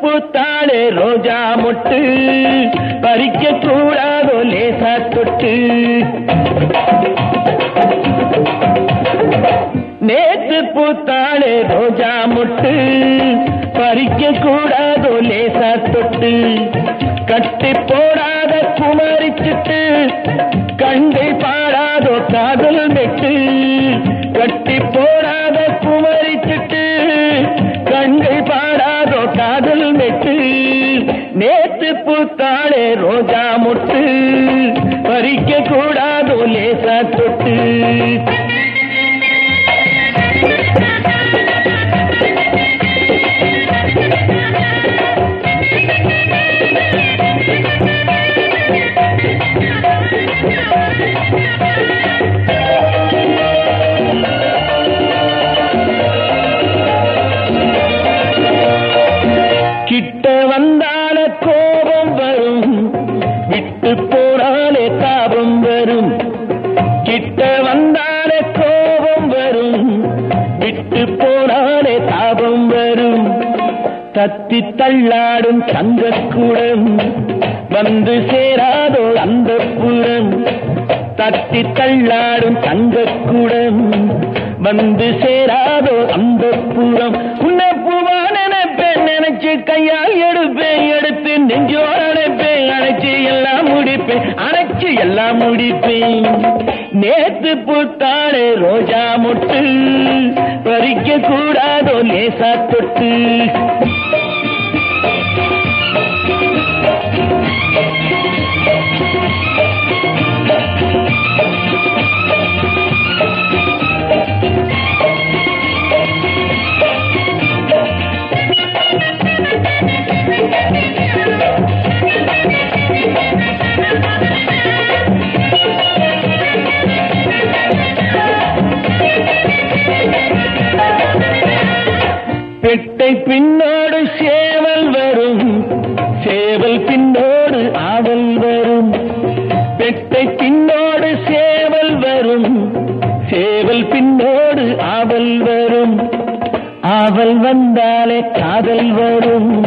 பூத்தாளே ரோஜா மொட்டு பறிக்க கூடாதோ லேசா தொட்டு நேத்து பூத்தாளே ரோஜா மொட்டு பறிக்க கூடாதோ லேசா தொட்டு கட்டி போடாத ரோஜா முட்டு பறிக்க கூடாதோ லேசா தொட்டு. கிட்ட வந்தால கோபம் வரும். விட்டு போனாலே தாபம் வரும். கிட்ட வந்தாலே கோபம் வரும். விட்டு போனாலே தாபம் வரும். தத்தி தள்ளாடும் தங்கக்கூடம் வந்து சேராதோ அந்த புறம் தத்தி தள்ளாடும் தங்கக்கூடம் வந்து சேராதோ அந்த புறம் முடிப்பேன். நேத்து பூத்தாளே ரோஜா முட்டு பறிக்க கூடாதோ லேசா தொட்டு. பெட்டை பின்னோடு சேவல் வரும். சேவல் பின்னோடு ஆவல் வரும். பெட்டை பின்னோடு சேவல் வரும். சேவல் பின்னோடு ஆவல் வரும். ஆவல் வந்தாலே காதல் வரும்.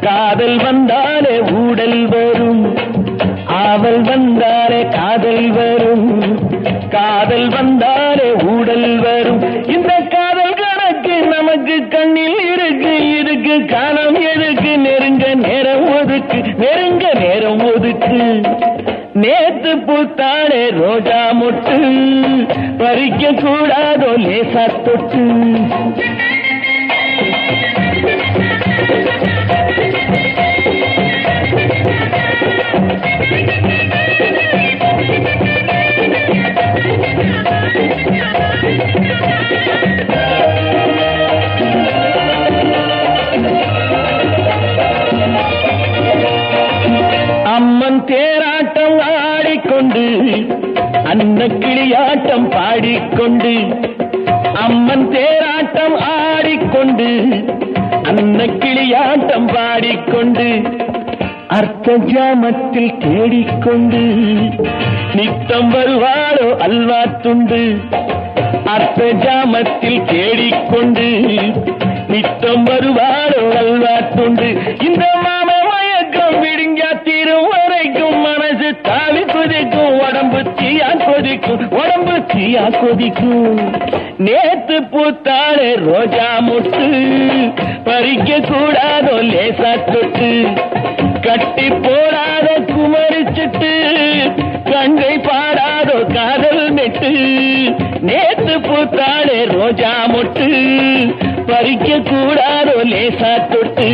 காதல் வந்தாலே ஊடல் வரும். ஆவல் வந்தாலே காதல் வரும். எதுக்கு நெருங்க நேரம் ஒதுக்கு? நெருங்க நேரம் ஒதுக்கு. நேத்து பூத்தாளே ரோஜா மொட்டு. பறிக்க கூடாதோ லேசா தொட்டு. ஆடிக்கொண்டு அன்ன கிளியாட்டம் பாடிக்கொண்டு அம்மன் தேராட்டம் ஆடிக்கொண்டு அன்ன கிளியாட்டம் பாடிக்கொண்டு அர்த்த ஜாமத்தில் தேடிக்கொண்டு நித்தம் வருவாரோ அல்வா துண்டு அர்த்த ஜாமத்தில் தேடிக்கொண்டு நித்தம் வருவாரோ அல்வா துண்டு. இந்த மாம மயக்கம் விடுங்க தீரும் வரைக்கும் மனசு தாலி கொதிக்கும் உடம்பு தீயா கொதிக்கும் உடம்பு தீயா கொதிக்கும். நேத்து பூத்தாளே ரோஜா முட்டு பறிக்க கூடாதோ லேசா தொட்டு. கட்டி போடாத குமரிச்சிட்டு கங்கை பாடாதோ காதல் நெட்டு நேத்து பூத்தாளே ரோஜா முட்டு பறிக்க கூடாதோ லேசா தொட்டு.